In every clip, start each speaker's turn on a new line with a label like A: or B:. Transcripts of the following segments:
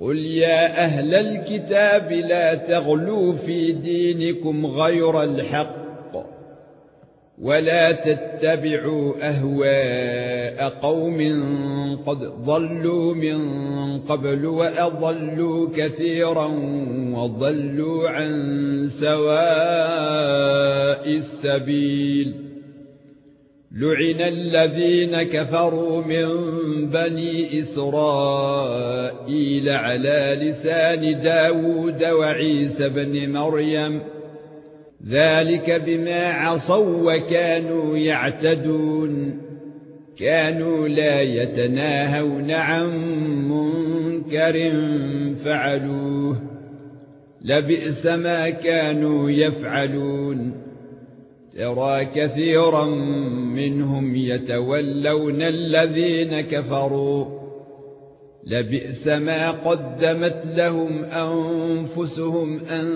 A: قل يا أهل الكتاب لا تغلوا في دينكم غير الحق ولا تتبعوا اهواء قوم قد ضلوا من قبل واضلوا كثيرا وضلوا عن سواء السبيل لعن الذين كفروا من بني اسرائيل على لسان داوود وعيسى بن مريم ذلك بما عصوا وكانوا يعتدون كانوا لا يتناهون عن منكر فعلوه لبئس ما كانوا يفعلون ترى كثيرا منهم يتولون الذين كفروا. لبئس ما قدمت لهم أنفسهم أن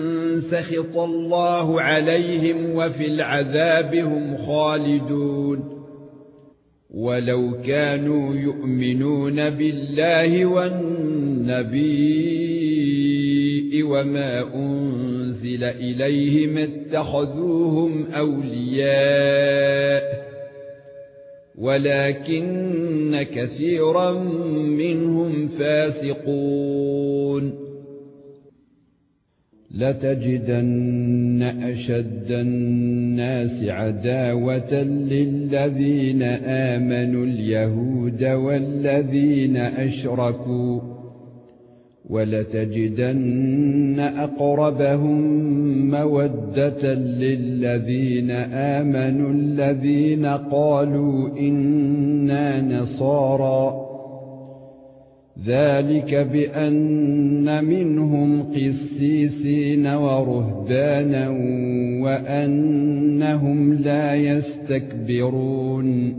A: سخط الله عليهم وفي العذاب هم خالدون. ولو كانوا يؤمنون بالله والنبي وما انزل اليهم اتخذوهم اولياء ولكن كثيرا منهم فاسقون لتجدن اشد الناس عداوه للذين امنوا اليهود والذين اشركوا ولتجدن أقربهم مودة للذين آمنوا الذين قالوا إنا نصارى. ذلك بأن منهم قسيسين ورهبانا وأنهم لا يستكبرون.